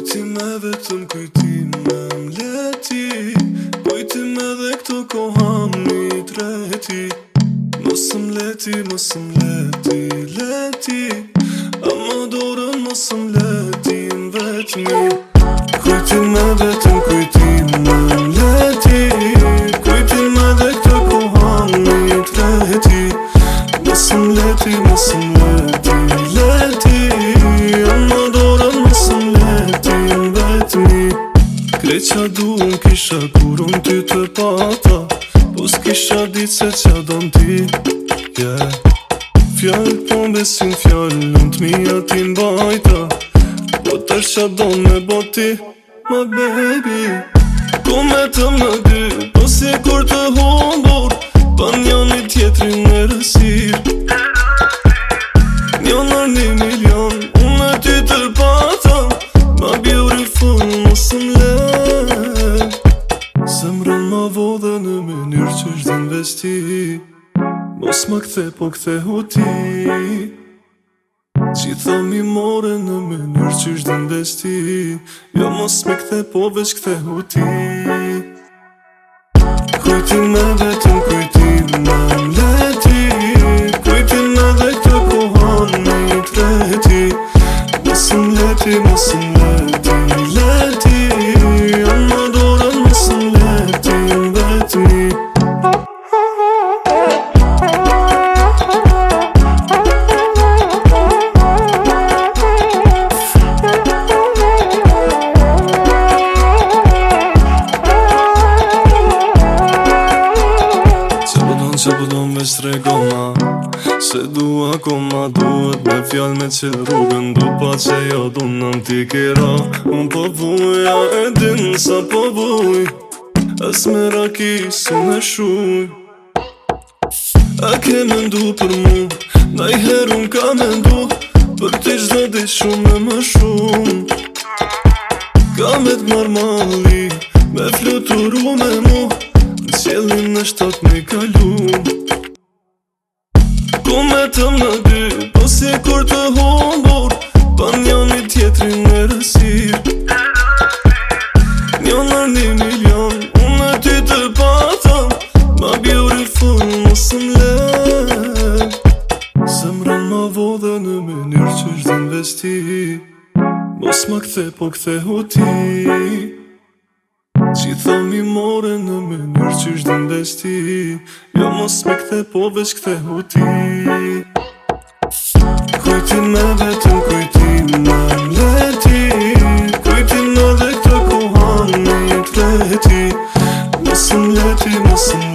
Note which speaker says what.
Speaker 1: Kujti me vetëm kujti me mleti Kujti me dhe këto më një treti Mosë mleti, mosë mleti, leti A më dorën mosë mleti në vetëmi qa du unë kisha kur unë ty të pata Po s'kisha ditë se qa do në ti yeah. Fjallë po në besin fjallë unë të mija ti bajta Po tërë qa do në me boti Ma baby Ku me të më dy Po si kur të hon mënyrë që është investi Mos më këthe, po këthe u ti Që thëmi more në mënyrë që është investi Jo mos më këthe, po veç këthe u ti Kujti me vetëm kujti me mleti Kujti me dhe këtë kohon në i kreti Mos më leti, mos shtrego goma Se du ako ma duhet Me fjall me që rrugën Du pa që jo du në t'i kira Un po vuja e din sa po vuj As me raki se me shuj A ke me ndu për mu N'aj i heru ka me ndu Për t'i shdo di shumë më shumë Ka me t'mar ma Me fluturu me mu Në qëllin në shtot me kalu Ko me të më dy Po si kur të humbur Pa po një një tjetëri në rësir Një në një milion Unë me ty të pata Ma bjuri fërë më së më le Se më rënë ma vodhe në mënyrë që është dhe investi Mos më kthe po kthe u Mos më kthe po kthe u Si mi more në mënyrë që është dëndes ti Jo mos me këthe po veç këthe u ti Kujti me vetëm kujti me leti Kujti me dhe këtë kohan në të leti Nësëm leti, nësëm leti